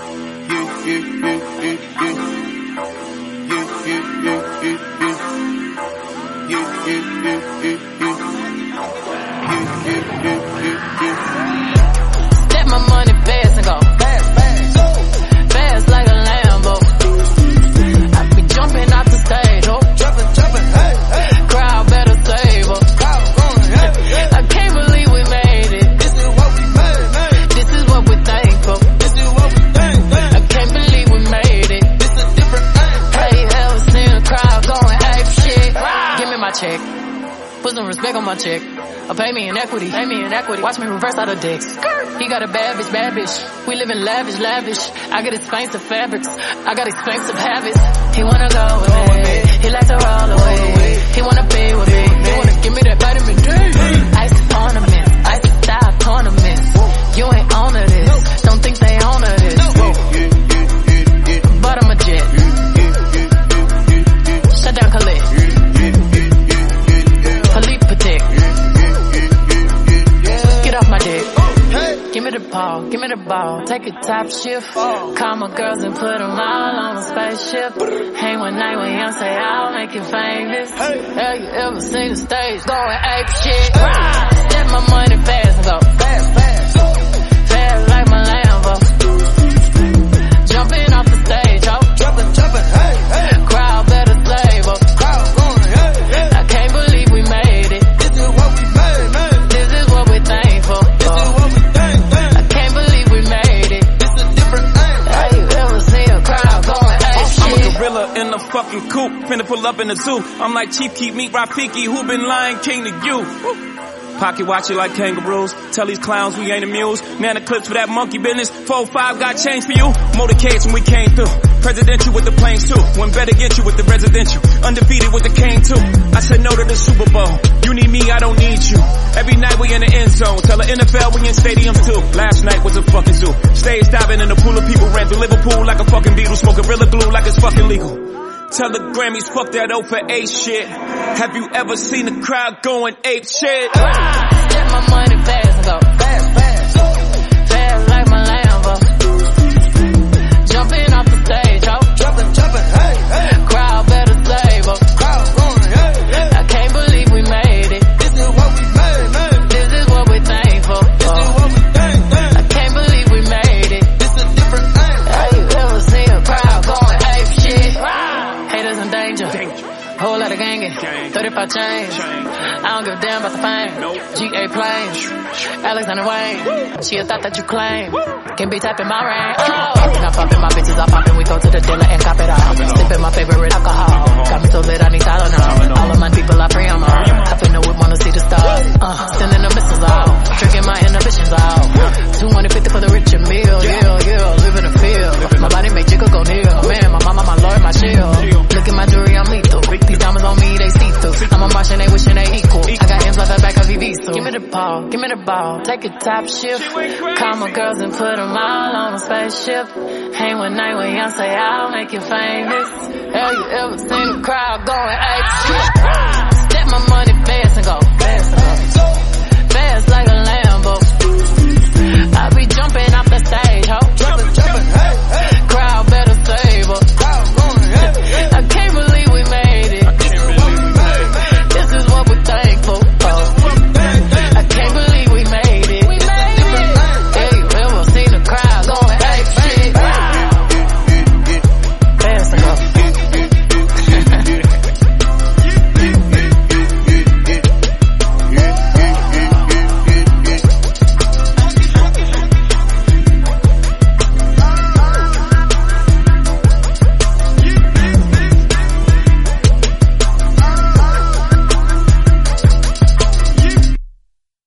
Yeah, yeah, yeah, yeah, check. Put some respect on my check. Or pay me in equity. Pay me in equity. Watch me reverse out of dicks. He got a bad bitch, bad bitch. We live in lavish, lavish. I got expensive fabrics. I got expensive habits. He wanna go with me. Ball, give me the ball. Take a top shift. Call my girls and put them all on a spaceship. Hang one night with young, say I'll make you famous. Hey. Have you ever seen the stage going ape shit? Step my money fast and go fucking coop, finna pull up in the zoo. I'm like Chief Keef Meat Rafiki, who been lying King to you? Woo. Pocket watch it like kangaroos. Tell these clowns we ain't amused. Nana clips for that monkey business. 4-5 got change for you. Motorcades when we came through. Presidential with the planes too. Went better get you with the residential. Undefeated with the cane too. I said no to the Super Bowl. You need me, I don't need you. Every night we in the end zone. Tell the NFL we in stadiums too. Last night was a fucking zoo. Stage diving in a pool of people ran through Liverpool like a fucking Beatle. Smoking Gorilla Glue like it's fucking legal. Tell the Grammys, fuck that O for A shit. Have you ever seen a crowd going ape shit? Step 35 chains. Chain. I don't give a damn about the fame. GA planes. Alexander Wang. She a thought that you claim. Can be tapping my ring. Oh. Now popping my bitches, I poppin'. We go to the dealer and ball, give me the ball. Take a top shift. Call my girls and put them all on a spaceship. Hang one night with say I'll make you famous. Have you ever seen a crowd going ape